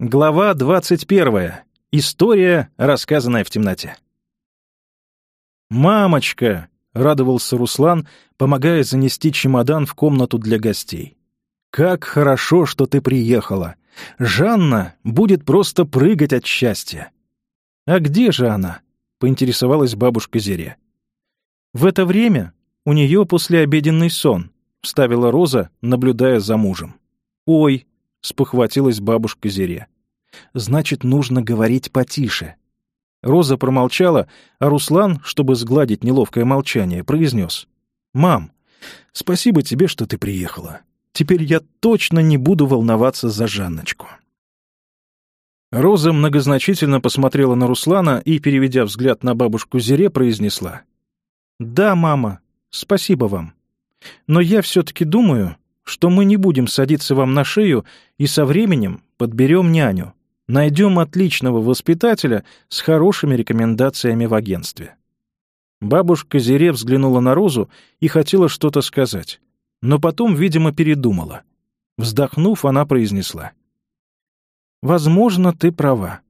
Глава 21. История, рассказанная в темноте. «Мамочка!» — радовался Руслан, помогая занести чемодан в комнату для гостей. «Как хорошо, что ты приехала! Жанна будет просто прыгать от счастья!» «А где же она?» — поинтересовалась бабушка Зире. «В это время у нее послеобеденный сон», — вставила Роза, наблюдая за мужем. «Ой, спохватилась бабушка Зире. «Значит, нужно говорить потише». Роза промолчала, а Руслан, чтобы сгладить неловкое молчание, произнес. «Мам, спасибо тебе, что ты приехала. Теперь я точно не буду волноваться за Жанночку». Роза многозначительно посмотрела на Руслана и, переведя взгляд на бабушку Зире, произнесла. «Да, мама, спасибо вам. Но я все-таки думаю, что мы не будем садиться вам на шею и со временем подберем няню. Найдем отличного воспитателя с хорошими рекомендациями в агентстве». Бабушка Зере взглянула на Розу и хотела что-то сказать, но потом, видимо, передумала. Вздохнув, она произнесла. «Возможно, ты права.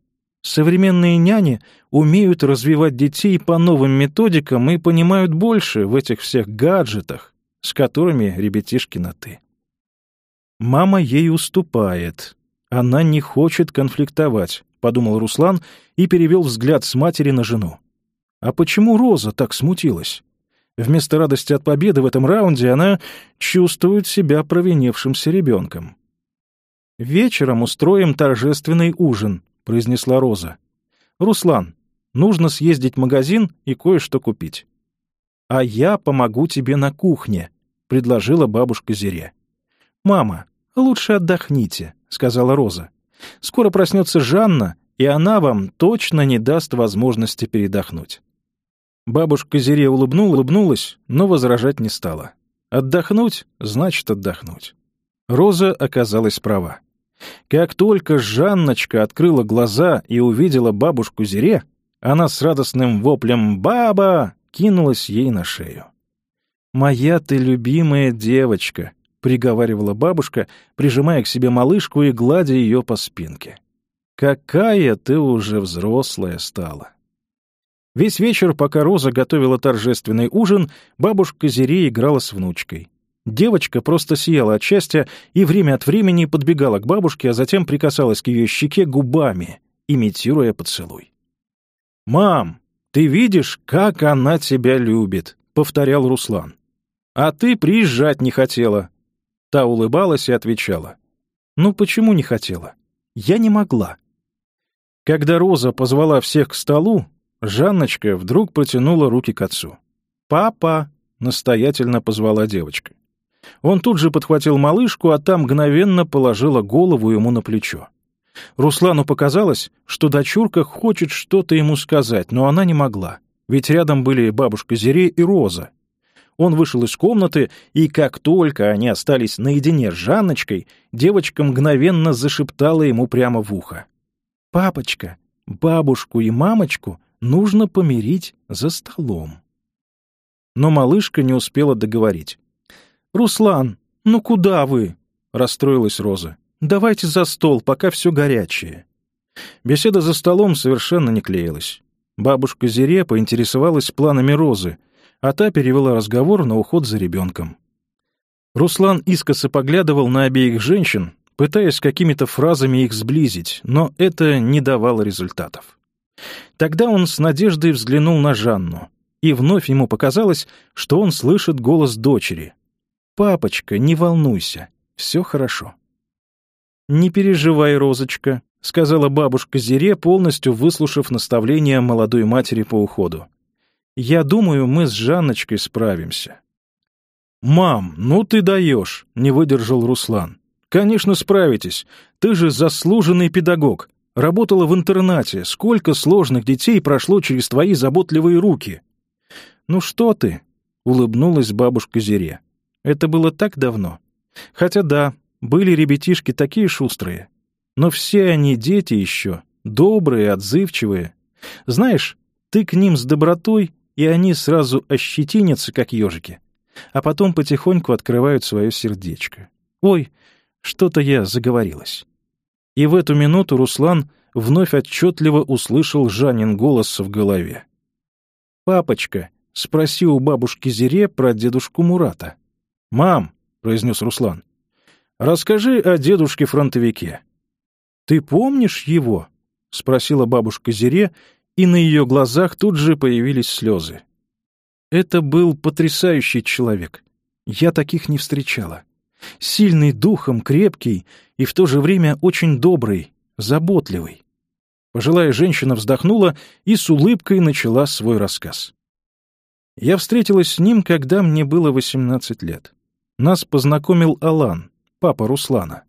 Современные няни умеют развивать детей по новым методикам и понимают больше в этих всех гаджетах, с которыми ребятишки на «ты». Мама ей уступает. Она не хочет конфликтовать, подумал Руслан и перевел взгляд с матери на жену. А почему Роза так смутилась? Вместо радости от победы в этом раунде она чувствует себя провинившимся ребенком. «Вечером устроим торжественный ужин», — произнесла Роза. «Руслан, нужно съездить в магазин и кое-что купить». «А я помогу тебе на кухне», — предложила бабушка Зире. «Мама, «Лучше отдохните», — сказала Роза. «Скоро проснется Жанна, и она вам точно не даст возможности передохнуть». Бабушка Зире улыбнула, улыбнулась, но возражать не стала. «Отдохнуть — значит отдохнуть». Роза оказалась права. Как только Жанночка открыла глаза и увидела бабушку Зире, она с радостным воплем «Баба!» кинулась ей на шею. «Моя ты любимая девочка!» приговаривала бабушка, прижимая к себе малышку и гладя ее по спинке. «Какая ты уже взрослая стала!» Весь вечер, пока Роза готовила торжественный ужин, бабушка Зири играла с внучкой. Девочка просто сияла от счастья и время от времени подбегала к бабушке, а затем прикасалась к ее щеке губами, имитируя поцелуй. «Мам, ты видишь, как она тебя любит!» — повторял Руслан. «А ты приезжать не хотела. Та улыбалась и отвечала. «Ну почему не хотела? Я не могла». Когда Роза позвала всех к столу, Жанночка вдруг протянула руки к отцу. «Папа!» — настоятельно позвала девочка. Он тут же подхватил малышку, а там мгновенно положила голову ему на плечо. Руслану показалось, что дочурка хочет что-то ему сказать, но она не могла, ведь рядом были бабушка Зире и Роза, он вышел из комнаты, и как только они остались наедине с Жанночкой, девочка мгновенно зашептала ему прямо в ухо. «Папочка, бабушку и мамочку нужно помирить за столом». Но малышка не успела договорить. «Руслан, ну куда вы?» — расстроилась Роза. «Давайте за стол, пока все горячее». Беседа за столом совершенно не клеилась. Бабушка Зире поинтересовалась планами Розы — а та перевела разговор на уход за ребенком. Руслан искоса поглядывал на обеих женщин, пытаясь какими-то фразами их сблизить, но это не давало результатов. Тогда он с надеждой взглянул на Жанну, и вновь ему показалось, что он слышит голос дочери. «Папочка, не волнуйся, все хорошо». «Не переживай, Розочка», — сказала бабушка Зире, полностью выслушав наставления молодой матери по уходу. Я думаю, мы с Жанночкой справимся». «Мам, ну ты даешь!» — не выдержал Руслан. «Конечно справитесь. Ты же заслуженный педагог. Работала в интернате. Сколько сложных детей прошло через твои заботливые руки!» «Ну что ты?» — улыбнулась бабушка Зире. «Это было так давно. Хотя да, были ребятишки такие шустрые. Но все они дети еще, добрые, отзывчивые. Знаешь, ты к ним с добротой, и они сразу ощетинятся, как ежики, а потом потихоньку открывают свое сердечко. «Ой, что-то я заговорилась». И в эту минуту Руслан вновь отчетливо услышал Жанин голос в голове. «Папочка, спроси у бабушки Зире про дедушку Мурата». «Мам», — произнес Руслан, — «расскажи о дедушке-фронтовике». «Ты помнишь его?» — спросила бабушка Зире и на ее глазах тут же появились слезы. Это был потрясающий человек. Я таких не встречала. Сильный духом, крепкий и в то же время очень добрый, заботливый. Пожилая женщина вздохнула и с улыбкой начала свой рассказ. Я встретилась с ним, когда мне было 18 лет. Нас познакомил Алан, папа Руслана.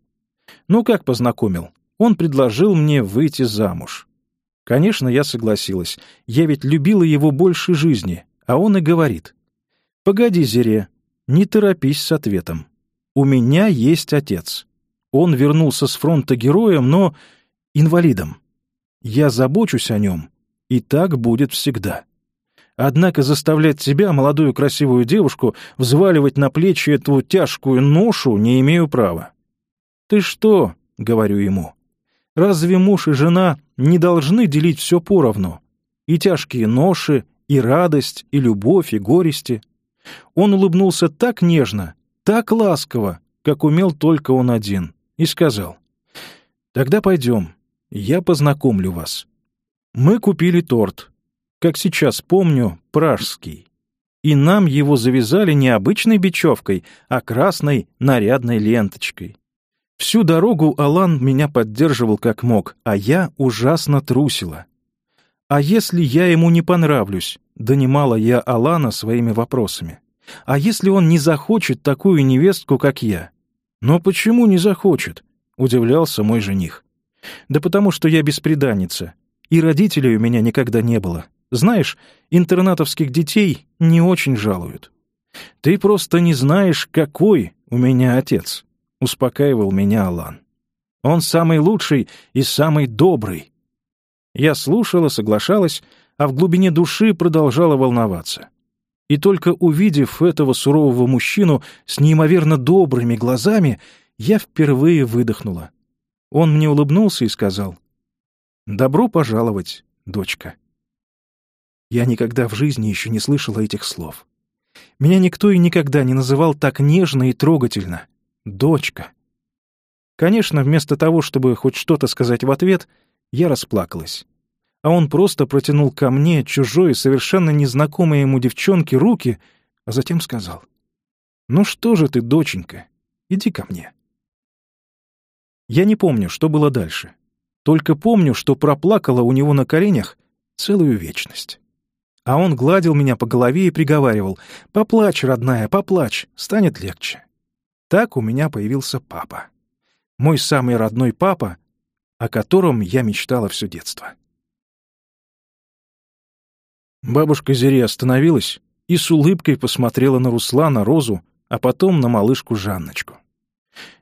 Ну как познакомил? Он предложил мне выйти замуж. Конечно, я согласилась. Я ведь любила его больше жизни, а он и говорит. «Погоди, Зере, не торопись с ответом. У меня есть отец. Он вернулся с фронта героем, но инвалидом. Я забочусь о нем, и так будет всегда». Однако заставлять себя, молодую красивую девушку, взваливать на плечи эту тяжкую ношу не имею права. «Ты что?» — говорю ему. Разве муж и жена не должны делить все поровну? И тяжкие ноши, и радость, и любовь, и горести. Он улыбнулся так нежно, так ласково, как умел только он один, и сказал, «Тогда пойдем, я познакомлю вас». Мы купили торт, как сейчас помню, пражский, и нам его завязали не обычной бечевкой, а красной нарядной ленточкой. Всю дорогу Алан меня поддерживал как мог, а я ужасно трусила. А если я ему не понравлюсь? Донимала я Алана своими вопросами. А если он не захочет такую невестку, как я? Но почему не захочет? Удивлялся мой жених. Да потому что я бесприданница. И родителей у меня никогда не было. Знаешь, интернатовских детей не очень жалуют. Ты просто не знаешь, какой у меня отец. — успокаивал меня Алан. «Он самый лучший и самый добрый». Я слушала, соглашалась, а в глубине души продолжала волноваться. И только увидев этого сурового мужчину с неимоверно добрыми глазами, я впервые выдохнула. Он мне улыбнулся и сказал, «Добро пожаловать, дочка». Я никогда в жизни еще не слышала этих слов. Меня никто и никогда не называл так нежно и трогательно. Дочка. Конечно, вместо того, чтобы хоть что-то сказать в ответ, я расплакалась. А он просто протянул ко мне чужой, совершенно незнакомой ему девчонке руки, а затем сказал. «Ну что же ты, доченька, иди ко мне». Я не помню, что было дальше. Только помню, что проплакала у него на коленях целую вечность. А он гладил меня по голове и приговаривал «Поплачь, родная, поплачь, станет легче». Так у меня появился папа. Мой самый родной папа, о котором я мечтала все детство. Бабушка Зири остановилась и с улыбкой посмотрела на Руслана, Розу, а потом на малышку Жанночку.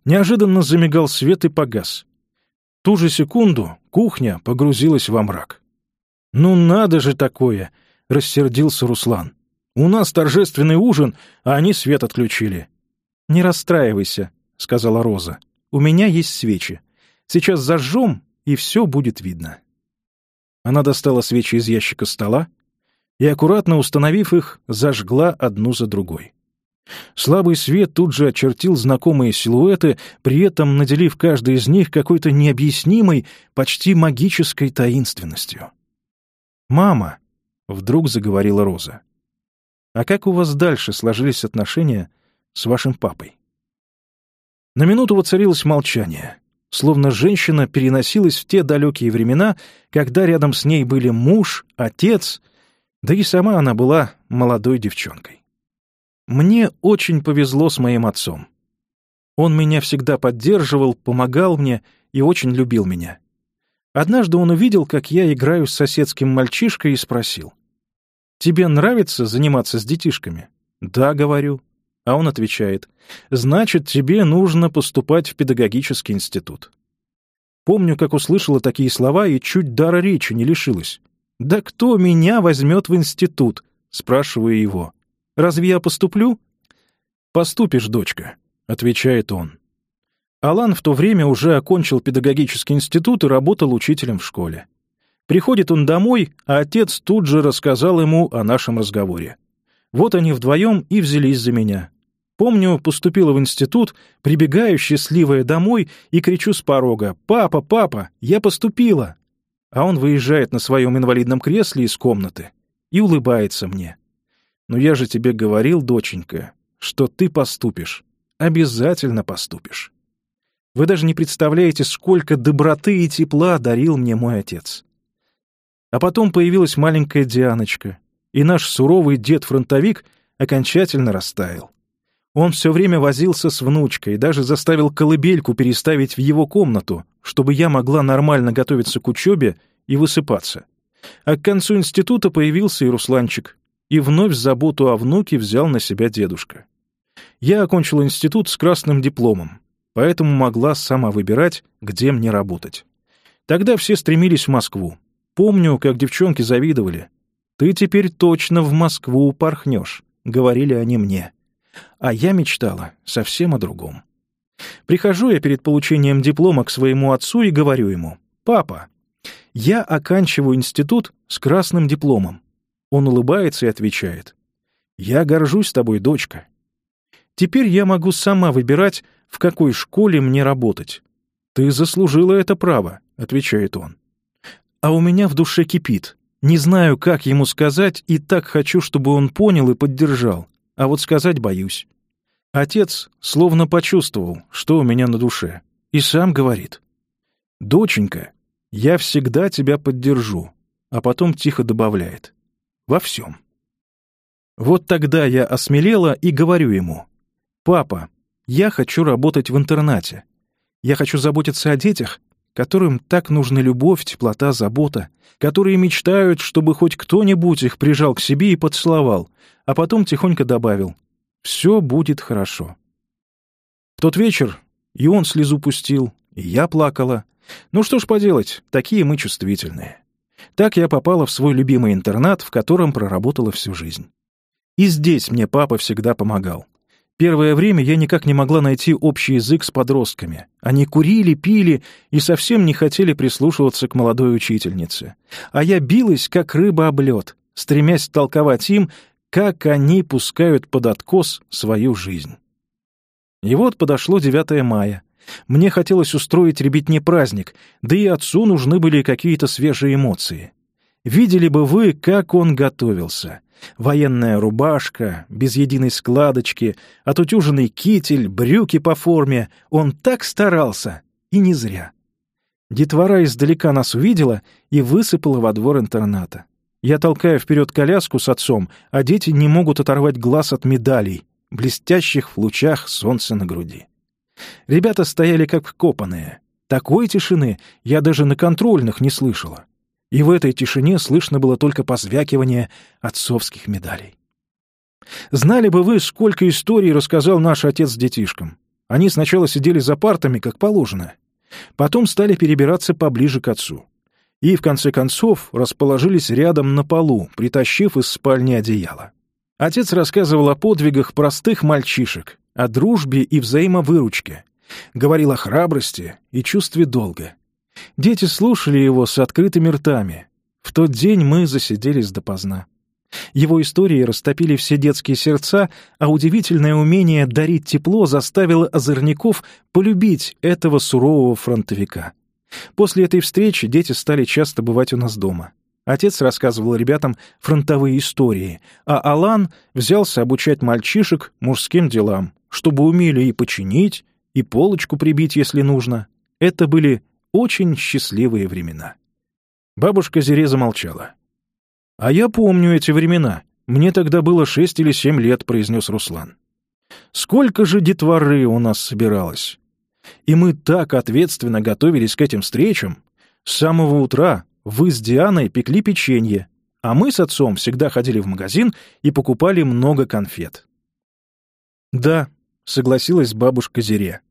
Неожиданно замигал свет и погас. Ту же секунду кухня погрузилась во мрак. «Ну надо же такое!» — рассердился Руслан. «У нас торжественный ужин, а они свет отключили. «Не расстраивайся», — сказала Роза. «У меня есть свечи. Сейчас зажжем, и все будет видно». Она достала свечи из ящика стола и, аккуратно установив их, зажгла одну за другой. Слабый свет тут же очертил знакомые силуэты, при этом наделив каждый из них какой-то необъяснимой, почти магической таинственностью. «Мама», — вдруг заговорила Роза, — «а как у вас дальше сложились отношения с вашим папой». На минуту воцарилось молчание, словно женщина переносилась в те далекие времена, когда рядом с ней были муж, отец, да и сама она была молодой девчонкой. «Мне очень повезло с моим отцом. Он меня всегда поддерживал, помогал мне и очень любил меня. Однажды он увидел, как я играю с соседским мальчишкой и спросил, «Тебе нравится заниматься с детишками?» «Да», — говорю, а он отвечает, «Значит, тебе нужно поступать в педагогический институт». Помню, как услышала такие слова и чуть дара речи не лишилась. «Да кто меня возьмет в институт?» — спрашиваю его. «Разве я поступлю?» «Поступишь, дочка», — отвечает он. Алан в то время уже окончил педагогический институт и работал учителем в школе. Приходит он домой, а отец тут же рассказал ему о нашем разговоре. Вот они вдвоем и взялись за меня. Помню, поступила в институт, прибегаю, счастливая, домой и кричу с порога «Папа, папа, я поступила!» А он выезжает на своем инвалидном кресле из комнаты и улыбается мне. «Ну я же тебе говорил, доченька, что ты поступишь. Обязательно поступишь». Вы даже не представляете, сколько доброты и тепла дарил мне мой отец. А потом появилась маленькая Дианочка, и наш суровый дед-фронтовик окончательно растаял. Он все время возился с внучкой, даже заставил колыбельку переставить в его комнату, чтобы я могла нормально готовиться к учебе и высыпаться. А к концу института появился и Русланчик, и вновь заботу о внуке взял на себя дедушка. Я окончила институт с красным дипломом, поэтому могла сама выбирать, где мне работать. Тогда все стремились в Москву. Помню, как девчонки завидовали. «Ты теперь точно в Москву порхнешь», — говорили они мне. А я мечтала совсем о другом. Прихожу я перед получением диплома к своему отцу и говорю ему, «Папа, я оканчиваю институт с красным дипломом». Он улыбается и отвечает, «Я горжусь тобой, дочка. Теперь я могу сама выбирать, в какой школе мне работать». «Ты заслужила это право», — отвечает он. «А у меня в душе кипит. Не знаю, как ему сказать, и так хочу, чтобы он понял и поддержал а вот сказать боюсь. Отец словно почувствовал, что у меня на душе, и сам говорит. «Доченька, я всегда тебя поддержу», а потом тихо добавляет. «Во всем». Вот тогда я осмелела и говорю ему. «Папа, я хочу работать в интернате. Я хочу заботиться о детях, которым так нужна любовь, теплота, забота, которые мечтают, чтобы хоть кто-нибудь их прижал к себе и поцеловал, а потом тихонько добавил «Все будет хорошо». В тот вечер и он слезу пустил, и я плакала. Ну что ж поделать, такие мы чувствительные. Так я попала в свой любимый интернат, в котором проработала всю жизнь. И здесь мне папа всегда помогал. Первое время я никак не могла найти общий язык с подростками. Они курили, пили и совсем не хотели прислушиваться к молодой учительнице. А я билась, как рыба об лед, стремясь толковать им, как они пускают под откос свою жизнь. И вот подошло 9 мая. Мне хотелось устроить ребятне праздник, да и отцу нужны были какие-то свежие эмоции. Видели бы вы, как он готовился. Военная рубашка, без единой складочки, отутюженный китель, брюки по форме. Он так старался, и не зря. Детвора издалека нас увидела и высыпала во двор интерната. Я толкаю вперед коляску с отцом, а дети не могут оторвать глаз от медалей, блестящих в лучах солнца на груди. Ребята стояли как вкопанные. Такой тишины я даже на контрольных не слышала и в этой тишине слышно было только позвякивание отцовских медалей. Знали бы вы, сколько историй рассказал наш отец детишкам. Они сначала сидели за партами, как положено, потом стали перебираться поближе к отцу. И, в конце концов, расположились рядом на полу, притащив из спальни одеяло. Отец рассказывал о подвигах простых мальчишек, о дружбе и взаимовыручке, говорил о храбрости и чувстве долга. Дети слушали его с открытыми ртами. В тот день мы засиделись допоздна. Его истории растопили все детские сердца, а удивительное умение дарить тепло заставило озорников полюбить этого сурового фронтовика. После этой встречи дети стали часто бывать у нас дома. Отец рассказывал ребятам фронтовые истории, а Алан взялся обучать мальчишек мужским делам, чтобы умели и починить, и полочку прибить, если нужно. Это были очень счастливые времена. Бабушка Зере замолчала. «А я помню эти времена. Мне тогда было шесть или семь лет», — произнес Руслан. «Сколько же детворы у нас собиралось! И мы так ответственно готовились к этим встречам. С самого утра вы с Дианой пекли печенье, а мы с отцом всегда ходили в магазин и покупали много конфет». «Да», — согласилась бабушка Зере.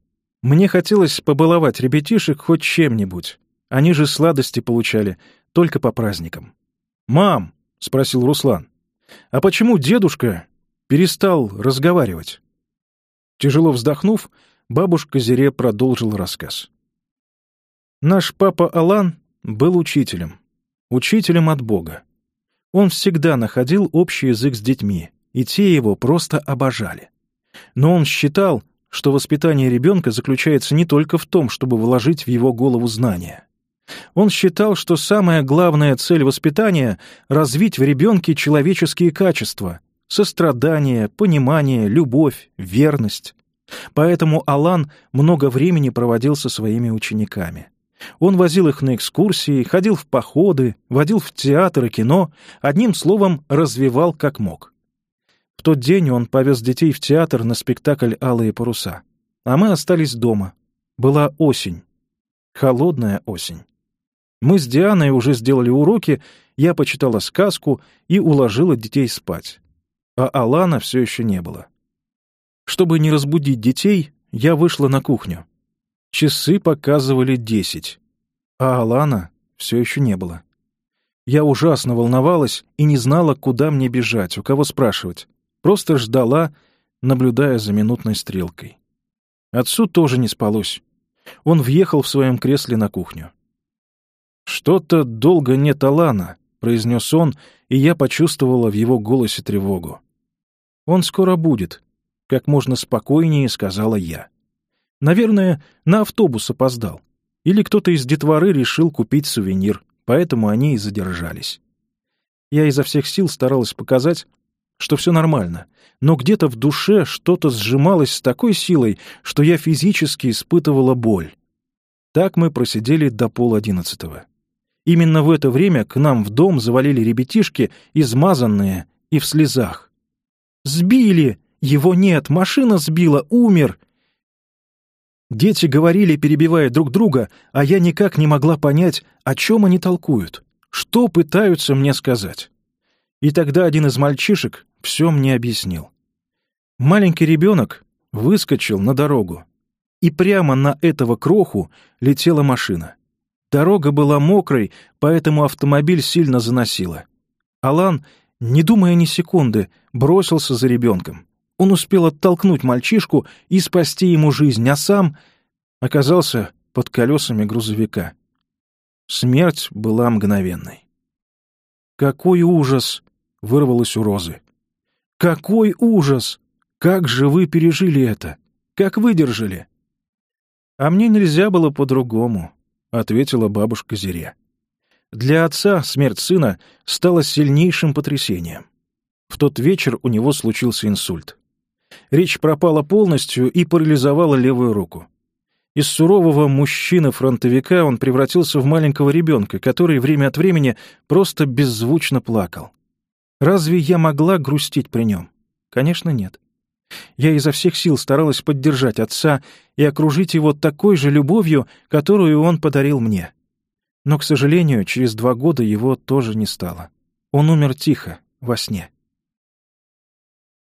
Мне хотелось побаловать ребятишек хоть чем-нибудь. Они же сладости получали, только по праздникам. «Мам!» — спросил Руслан. «А почему дедушка перестал разговаривать?» Тяжело вздохнув, бабушка Зере продолжила рассказ. «Наш папа Алан был учителем. Учителем от Бога. Он всегда находил общий язык с детьми, и те его просто обожали. Но он считал, что воспитание ребенка заключается не только в том, чтобы вложить в его голову знания. Он считал, что самая главная цель воспитания — развить в ребенке человеческие качества — сострадание, понимание, любовь, верность. Поэтому Алан много времени проводил со своими учениками. Он возил их на экскурсии, ходил в походы, водил в театр и кино, одним словом, развивал как мог. В тот день он повез детей в театр на спектакль «Алые паруса». А мы остались дома. Была осень. Холодная осень. Мы с Дианой уже сделали уроки, я почитала сказку и уложила детей спать. А Алана все еще не было. Чтобы не разбудить детей, я вышла на кухню. Часы показывали десять, а Алана все еще не было. Я ужасно волновалась и не знала, куда мне бежать, у кого спрашивать. Просто ждала, наблюдая за минутной стрелкой. Отцу тоже не спалось. Он въехал в своем кресле на кухню. «Что-то долго нет Алана», — произнес он, и я почувствовала в его голосе тревогу. «Он скоро будет», — как можно спокойнее сказала я. «Наверное, на автобус опоздал. Или кто-то из детворы решил купить сувенир, поэтому они и задержались». Я изо всех сил старалась показать, что все нормально, но где-то в душе что-то сжималось с такой силой, что я физически испытывала боль. Так мы просидели до пол одиннадцатого. Именно в это время к нам в дом завалили ребятишки, измазанные и в слезах. «Сбили! Его нет! Машина сбила! Умер!» Дети говорили, перебивая друг друга, а я никак не могла понять, о чем они толкуют, что пытаются мне сказать. И тогда один из мальчишек все мне объяснил. Маленький ребенок выскочил на дорогу, и прямо на этого кроху летела машина. Дорога была мокрой, поэтому автомобиль сильно заносило. Алан, не думая ни секунды, бросился за ребенком. Он успел оттолкнуть мальчишку и спасти ему жизнь, а сам оказался под колесами грузовика. Смерть была мгновенной. «Какой ужас!» вырвалось у Розы. «Какой ужас! Как же вы пережили это? Как выдержали?» «А мне нельзя было по-другому», — ответила бабушка Зире. Для отца смерть сына стала сильнейшим потрясением. В тот вечер у него случился инсульт. Речь пропала полностью и парализовала левую руку. Из сурового мужчины-фронтовика он превратился в маленького ребенка, который время от времени просто беззвучно плакал. Разве я могла грустить при нем? Конечно, нет. Я изо всех сил старалась поддержать отца и окружить его такой же любовью, которую он подарил мне. Но, к сожалению, через два года его тоже не стало. Он умер тихо, во сне.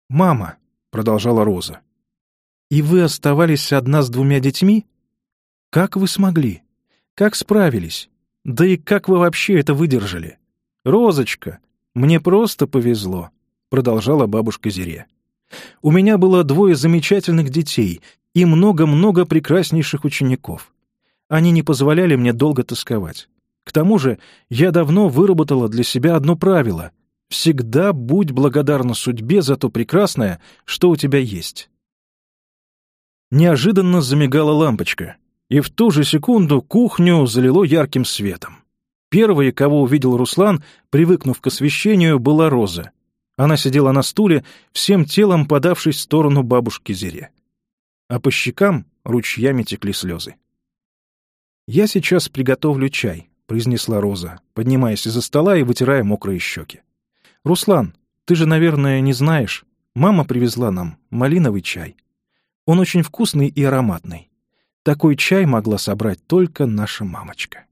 «Мама», — продолжала Роза, — «и вы оставались одна с двумя детьми? Как вы смогли? Как справились? Да и как вы вообще это выдержали? Розочка, мне просто повезло», — продолжала бабушка Зире. «У меня было двое замечательных детей и много-много прекраснейших учеников. Они не позволяли мне долго тосковать. К тому же я давно выработала для себя одно правило — Всегда будь благодарна судьбе за то прекрасное, что у тебя есть. Неожиданно замигала лампочка, и в ту же секунду кухню залило ярким светом. Первой, кого увидел Руслан, привыкнув к освещению, была Роза. Она сидела на стуле, всем телом подавшись в сторону бабушки Зире. А по щекам ручьями текли слезы. «Я сейчас приготовлю чай», — произнесла Роза, поднимаясь из-за стола и вытирая мокрые щеки. «Руслан, ты же, наверное, не знаешь. Мама привезла нам малиновый чай. Он очень вкусный и ароматный. Такой чай могла собрать только наша мамочка».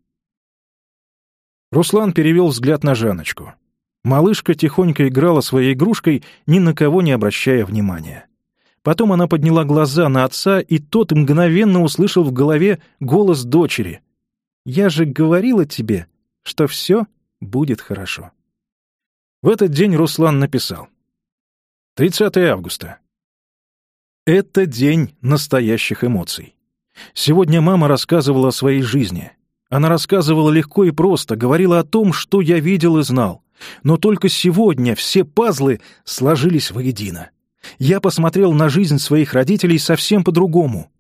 Руслан перевел взгляд на Жаночку. Малышка тихонько играла своей игрушкой, ни на кого не обращая внимания. Потом она подняла глаза на отца, и тот мгновенно услышал в голове голос дочери. «Я же говорила тебе, что все будет хорошо». В этот день Руслан написал. 30 августа. Это день настоящих эмоций. Сегодня мама рассказывала о своей жизни — она рассказывала легко и просто, говорила о том, что я видел и знал. Но только сегодня все пазлы сложились воедино. Я посмотрел на жизнь своих родителей совсем по-другому.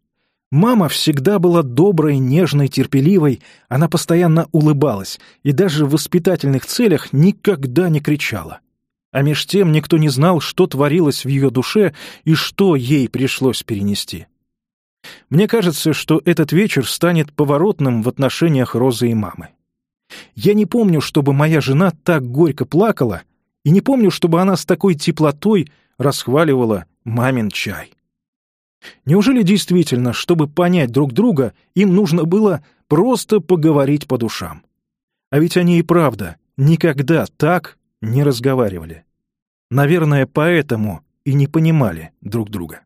Мама всегда была доброй, нежной, терпеливой, она постоянно улыбалась и даже в воспитательных целях никогда не кричала. А меж тем никто не знал, что творилось в ее душе и что ей пришлось перенести. Мне кажется, что этот вечер станет поворотным в отношениях Розы и мамы. Я не помню, чтобы моя жена так горько плакала, и не помню, чтобы она с такой теплотой расхваливала мамин чай. Неужели действительно, чтобы понять друг друга, им нужно было просто поговорить по душам? А ведь они и правда никогда так не разговаривали. Наверное, поэтому и не понимали друг друга.